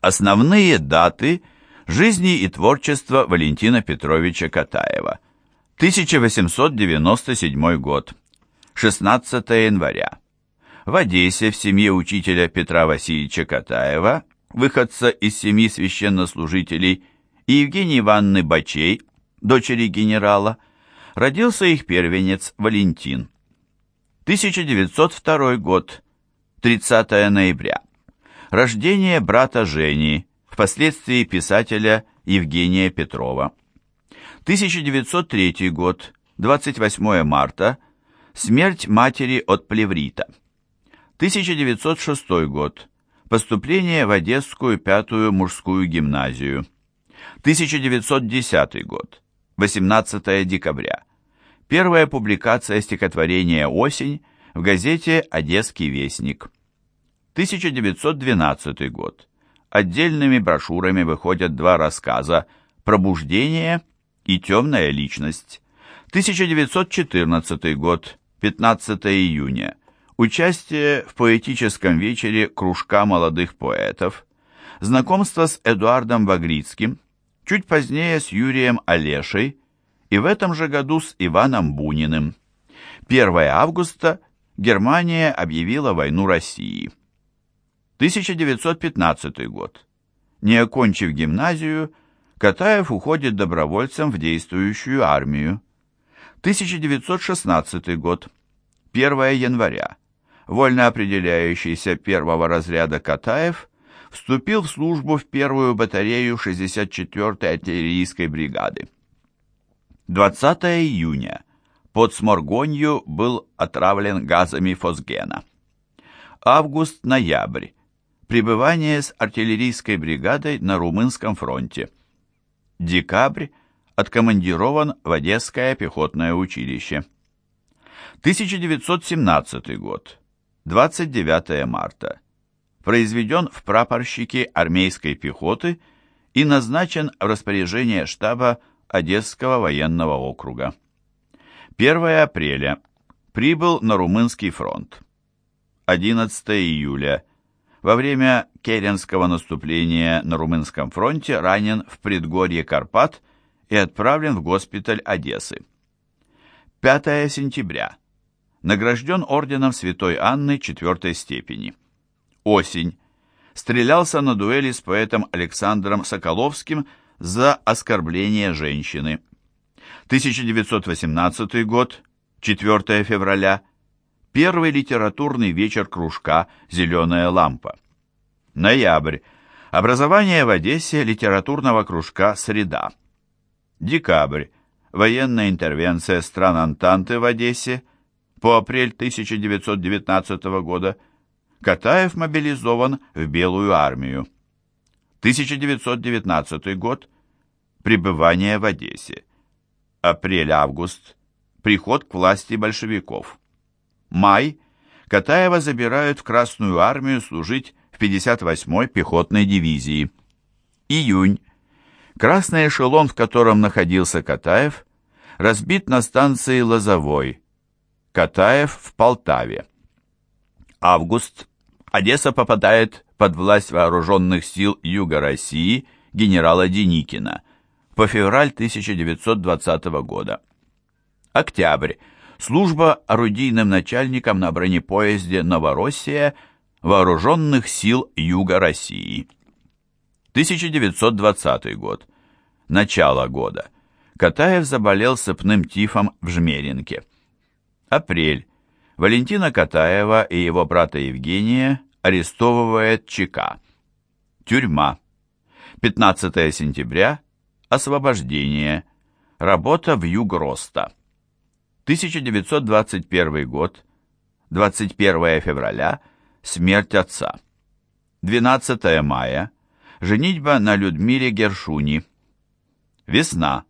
Основные даты жизни и творчества Валентина Петровича Катаева. 1897 год. 16 января. В Одессе в семье учителя Петра Васильевича Катаева, выходца из семьи священнослужителей, и Евгении Ивановны Бачей, дочери генерала, родился их первенец Валентин. 1902 год, 30 ноября. Рождение брата Жени, впоследствии писателя Евгения Петрова. 1903 год, 28 марта. Смерть матери от плеврита. 1906 год. Поступление в Одесскую пятую мужскую гимназию. 1910 год. 18 декабря. Первая публикация стихотворения «Осень» в газете «Одесский вестник». 1912 год. Отдельными брошюрами выходят два рассказа «Пробуждение» и «Темная личность». 1914 год, 15 июня. Участие в поэтическом вечере кружка молодых поэтов. Знакомство с Эдуардом Вагрицким. Чуть позднее с Юрием Олешей. И в этом же году с Иваном Буниным. 1 августа Германия объявила войну России. 1915 год. Не окончив гимназию, Катаев уходит добровольцем в действующую армию. 1916 год. 1 января. Вольно определяющийся первого разряда Катаев вступил в службу в первую батарею 64-й артиллерийской бригады. 20 июня. Под Сморгонью был отравлен газами фосгена. Август-ноябрь пребывание с артиллерийской бригадой на Румынском фронте. Декабрь откомандирован в Одесское пехотное училище. 1917 год. 29 марта. Произведен в прапорщике армейской пехоты и назначен в распоряжение штаба Одесского военного округа. 1 апреля. Прибыл на Румынский фронт. 11 июля во время Керенского наступления на Румынском фронте ранен в предгорье Карпат и отправлен в госпиталь Одессы. 5 сентября. Награжден орденом Святой Анны четвертой степени. Осень. Стрелялся на дуэли с поэтом Александром Соколовским за оскорбление женщины. 1918 год, 4 февраля. Первый литературный вечер кружка «Зеленая лампа». Ноябрь. Образование в Одессе литературного кружка «Среда». Декабрь. Военная интервенция стран Антанты в Одессе. По апрель 1919 года Катаев мобилизован в Белую армию. 1919 год. Пребывание в Одессе. Апрель-август. Приход к власти большевиков. Май. Катаева забирают в Красную армию служить в 58-й пехотной дивизии. Июнь. Красный эшелон, в котором находился Катаев, разбит на станции Лозовой. Катаев в Полтаве. Август. Одесса попадает под власть вооруженных сил Юга России генерала Деникина по февраль 1920 года. Октябрь служба орудийным начальником на бронепоезде «Новороссия» Вооруженных сил Юга России. 1920 год. Начало года. Катаев заболел сыпным тифом в Жмеринке. Апрель. Валентина Катаева и его брата Евгения арестовывает ЧК. Тюрьма. 15 сентября. Освобождение. Работа в Югроста. 1921 год, 21 февраля, смерть отца. 12 мая, женитьба на Людмиле Гершуни. Весна,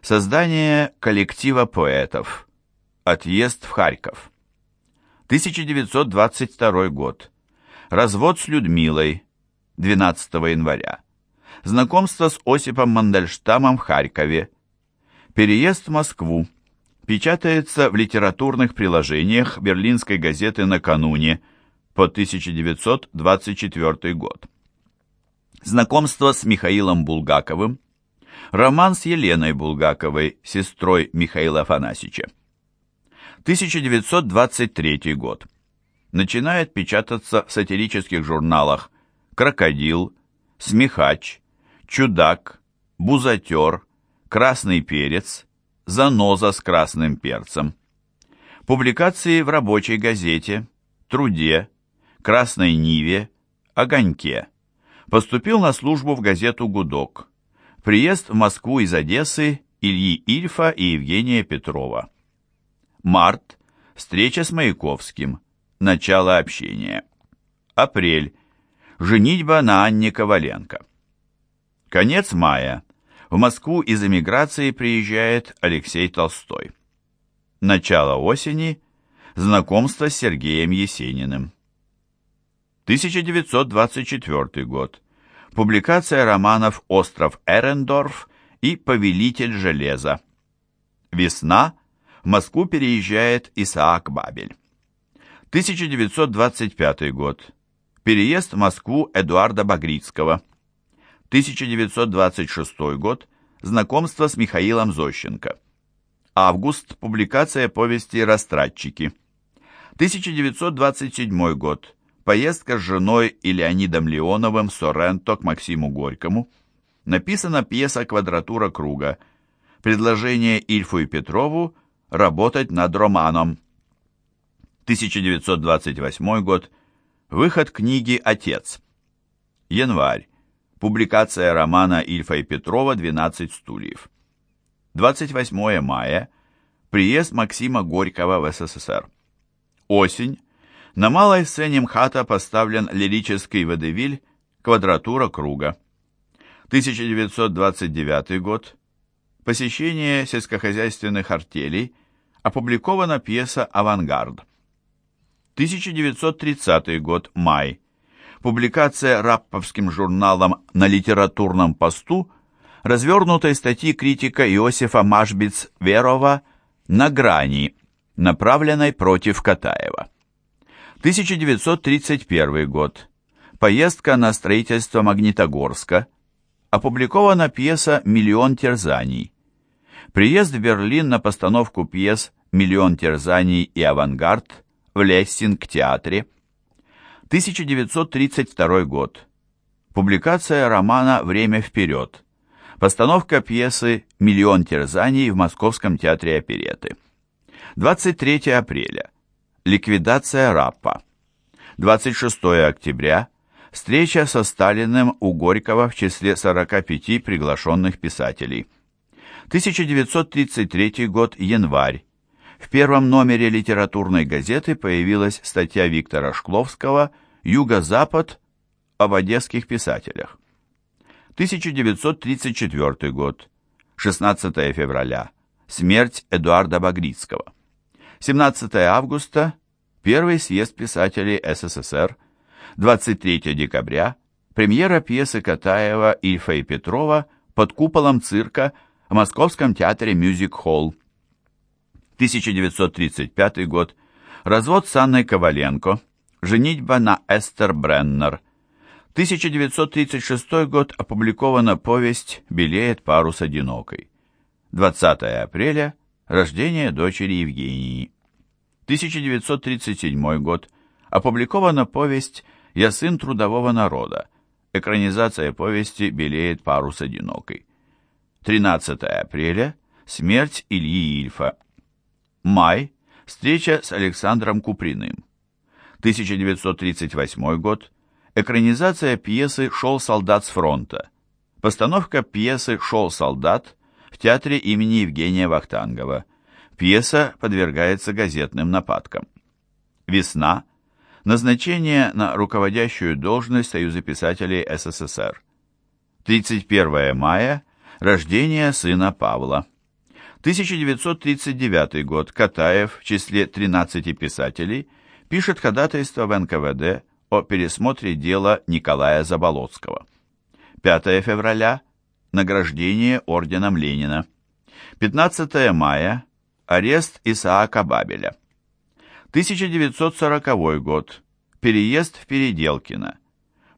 создание коллектива поэтов. Отъезд в Харьков. 1922 год. Развод с Людмилой. 12 января. Знакомство с Осипом Мандельштамом в Харькове. Переезд в Москву печатается в литературных приложениях берлинской газеты «Накануне» по 1924 год. знакомство с Михаилом Булгаковым, роман с Еленой Булгаковой, сестрой Михаила Афанасьевича. 1923 год. Начинает печататься в сатирических журналах «Крокодил», «Смехач», «Чудак», «Бузатер», «Красный перец», «Заноза с красным перцем». Публикации в рабочей газете, «Труде», «Красной Ниве», «Огоньке». Поступил на службу в газету «Гудок». Приезд в Москву из Одессы Ильи Ильфа и Евгения Петрова. Март. Встреча с Маяковским. Начало общения. Апрель. Женитьба на Анне Коваленко. Конец мая. В Москву из эмиграции приезжает Алексей Толстой. Начало осени. Знакомство с Сергеем Есениным. 1924 год. Публикация романов «Остров Эрендорф» и «Повелитель железа». Весна – в Москву переезжает Исаак Бабель. 1925 год. Переезд в Москву Эдуарда Багрицкого. 1926 год. Знакомство с Михаилом Зощенко. Август. Публикация повести «Растратчики». 1927 год. Поездка с женой и Леонидом Леоновым в Соренто к Максиму Горькому. Написана пьеса «Квадратура круга». Предложение Ильфу и Петрову – работать над романом. 1928 год. Выход книги «Отец». Январь. Публикация романа Ильфа и Петрова «12 стульев». 28 мая. Приезд Максима Горького в СССР. Осень. На малой сцене МХАТа поставлен лирический водевиль «Квадратура круга». 1929 год посещение сельскохозяйственных артелей, опубликована пьеса «Авангард». 1930 год, май. Публикация рапповским журналом «На литературном посту» развернутой статьи критика Иосифа Машбиц-Верова «На грани», направленной против Катаева. 1931 год. Поездка на строительство Магнитогорска. Опубликована пьеса «Миллион терзаний». Приезд в Берлин на постановку пьес «Миллион терзаний» и «Авангард» в Лессинг-театре. 1932 год. Публикация романа «Время вперед». Постановка пьесы «Миллион терзаний» в Московском театре опереты. 23 апреля. Ликвидация Раппа. 26 октября. Встреча со Сталиным у Горького в числе 45 приглашенных писателей. 1933 год, январь. В первом номере литературной газеты появилась статья Виктора Шкловского «Юго-Запад» об одесских писателях. 1934 год, 16 февраля. Смерть Эдуарда Багрицкого. 17 августа. Первый съезд писателей СССР. 23 декабря. Премьера пьесы Катаева, Ильфа и Петрова под куполом цирка в Московском театре Мюзик-холл. 1935 год. Развод с Анной Коваленко. Женитьба на Эстер Бреннер. 1936 год. Опубликована повесть «Белеет парус одинокой». 20 апреля. Рождение дочери Евгении. 1937 год. Опубликована повесть «Я сын трудового народа». Экранизация повести «Белеет парус одинокой». 13 апреля – смерть Ильи Ильфа. Май – встреча с Александром Куприным. 1938 год – экранизация пьесы «Шел солдат с фронта». Постановка пьесы «Шел солдат» в театре имени Евгения Вахтангова. Пьеса подвергается газетным нападкам. Весна – назначение на руководящую должность Союза писателей СССР. 31 мая – Рождение сына Павла. 1939 год. Катаев в числе 13 писателей пишет ходатайство в НКВД о пересмотре дела Николая Заболоцкого. 5 февраля. Награждение орденом Ленина. 15 мая. Арест Исаака Бабеля. 1940 год. Переезд в Переделкино.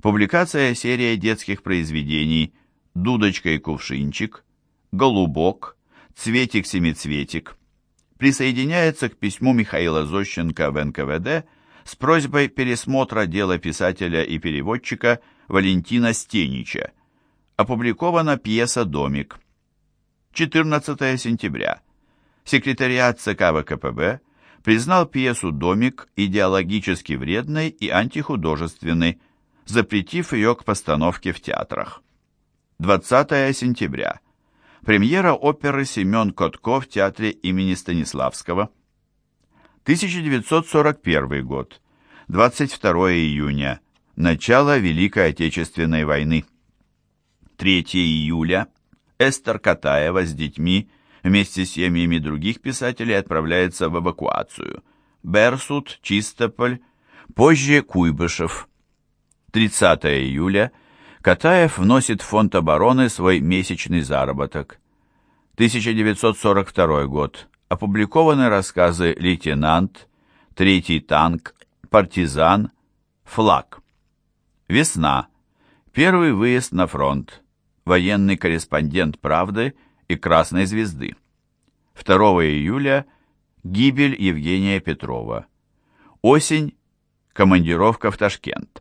Публикация серии детских произведений «Дудочка и кувшинчик», «Голубок», «Цветик-семицветик». Присоединяется к письму Михаила Зощенко в НКВД с просьбой пересмотра дела писателя и переводчика Валентина Стенича. Опубликована пьеса «Домик». 14 сентября. Секретариат ЦК ВКПБ признал пьесу «Домик» идеологически вредной и антихудожественной, запретив ее к постановке в театрах. 20 сентября. Премьера оперы «Семен Котко» в театре имени Станиславского. 1941 год. 22 июня. Начало Великой Отечественной войны. 3 июля. Эстер Катаева с детьми вместе с семьями других писателей отправляется в эвакуацию. Берсут, Чистополь, позже Куйбышев. 30 июля Катаев вносит в фонд обороны свой месячный заработок. 1942 год. Опубликованы рассказы «Лейтенант», «Третий танк», «Партизан», «Флаг». Весна. Первый выезд на фронт. Военный корреспондент «Правды» и «Красной звезды». 2 июля гибель Евгения Петрова. Осень. Командировка в Ташкент.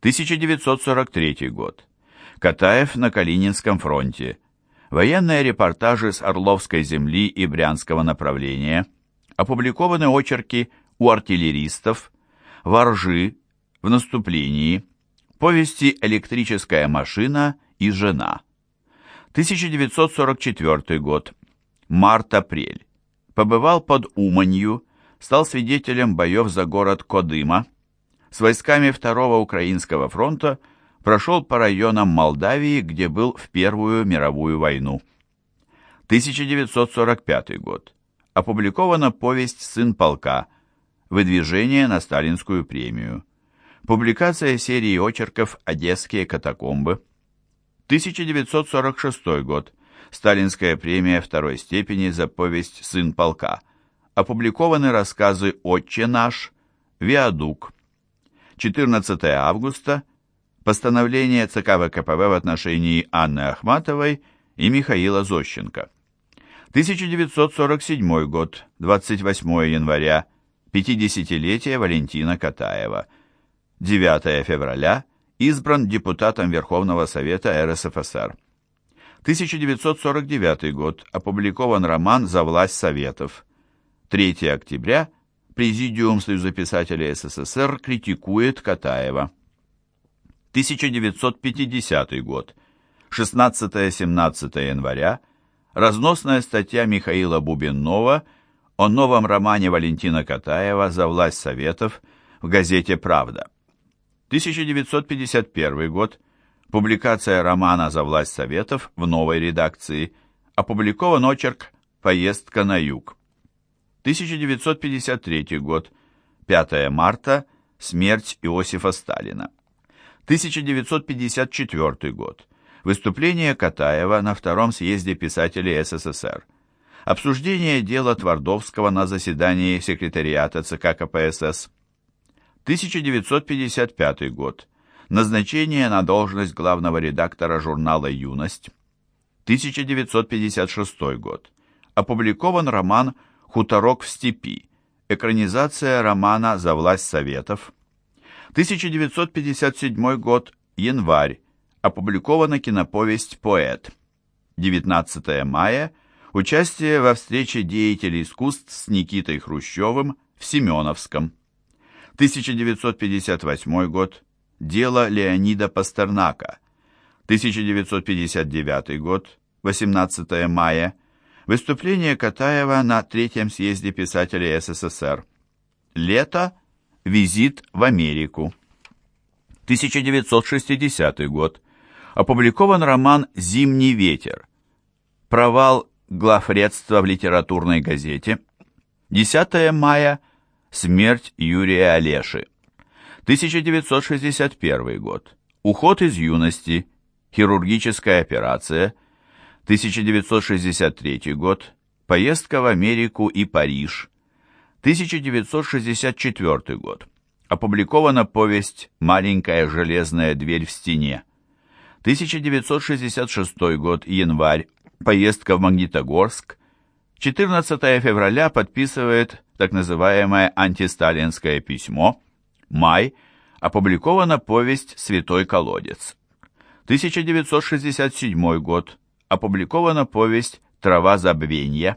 1943 год. Катаев на Калининском фронте. Военные репортажи с Орловской земли и Брянского направления. Опубликованы очерки у артиллеристов, воржи, в наступлении, повести «Электрическая машина» и «Жена». 1944 год. Март-апрель. Побывал под Уманью, стал свидетелем боев за город Кодыма, с войсками Второго Украинского фронта прошел по районам Молдавии, где был в Первую мировую войну. 1945 год. Опубликована повесть «Сын полка. Выдвижение на сталинскую премию». Публикация серии очерков «Одесские катакомбы». 1946 год. Сталинская премия второй степени за повесть «Сын полка». Опубликованы рассказы «Отче наш», «Виадук», 14 августа постановление ЦК ВКПБ в отношении Анны Ахматовой и Михаила Зощенко. 1947 год, 28 января, 50-летие Валентина Катаева. 9 февраля, избран депутатом Верховного Совета РСФСР. 1949 год, опубликован роман «За власть Советов». 3 октября – Президиум Союза писателей СССР критикует Катаева. 1950 год. 16-17 января. Разносная статья Михаила Бубенова о новом романе Валентина Катаева «За власть Советов» в газете «Правда». 1951 год. Публикация романа «За власть Советов» в новой редакции. Опубликован очерк «Поездка на юг». 1953 год, 5 марта, смерть Иосифа Сталина. 1954 год, выступление Катаева на Втором съезде писателей СССР. Обсуждение дела Твардовского на заседании секретариата ЦК КПСС. 1955 год. Назначение на должность главного редактора журнала «Юность». 1956 год. Опубликован роман «Связь» «Хуторок в степи», экранизация романа «За власть Советов». 1957 год, январь, опубликована киноповесть «Поэт». 19 мая, участие во встрече деятелей искусств с Никитой Хрущевым в Семеновском. 1958 год, дело Леонида Пастернака. 1959 год, 18 мая, Выступление Катаева на Третьем съезде писателей СССР. Лето. Визит в Америку. 1960 год. Опубликован роман «Зимний ветер». Провал главредства в литературной газете. 10 мая. Смерть Юрия Олеши. 1961 год. Уход из юности. Хирургическая операция – 1963 год. Поездка в Америку и Париж. 1964 год. Опубликована повесть «Маленькая железная дверь в стене». 1966 год, январь. Поездка в Магнитогорск. 14 февраля подписывает так называемое антисталинское письмо. Май. Опубликована повесть «Святой колодец». 1967 год. Опубликована повесть «Трава забвенья».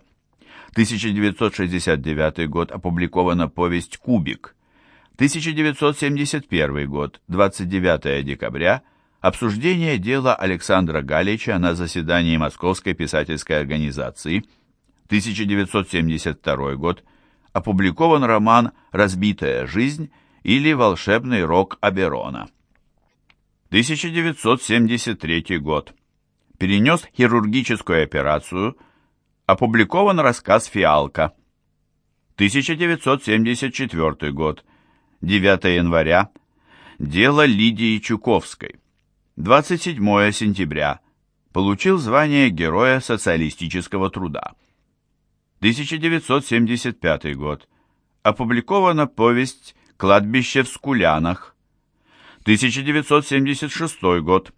1969 год. Опубликована повесть «Кубик». 1971 год. 29 декабря. Обсуждение дела Александра Галича на заседании Московской писательской организации. 1972 год. Опубликован роман «Разбитая жизнь» или «Волшебный рок Аберона». 1973 год. Перенес хирургическую операцию. Опубликован рассказ «Фиалка». 1974 год. 9 января. Дело Лидии Чуковской. 27 сентября. Получил звание Героя социалистического труда. 1975 год. Опубликована повесть «Кладбище в Скулянах». 1976 год.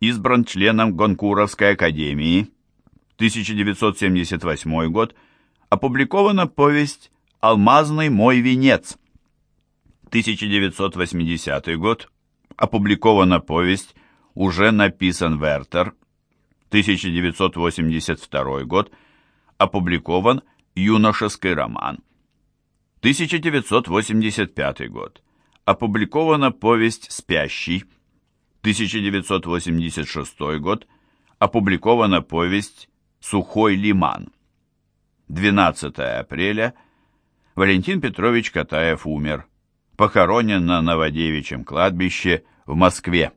Избран членом Гонкуровской академии. 1978 год. Опубликована повесть «Алмазный мой венец». 1980 год. Опубликована повесть «Уже написан Вертер». 1982 год. Опубликован юношеский роман. 1985 год. Опубликована повесть «Спящий». 1986 год. Опубликована повесть «Сухой лиман». 12 апреля. Валентин Петрович Катаев умер. Похоронен на Новодевичьем кладбище в Москве.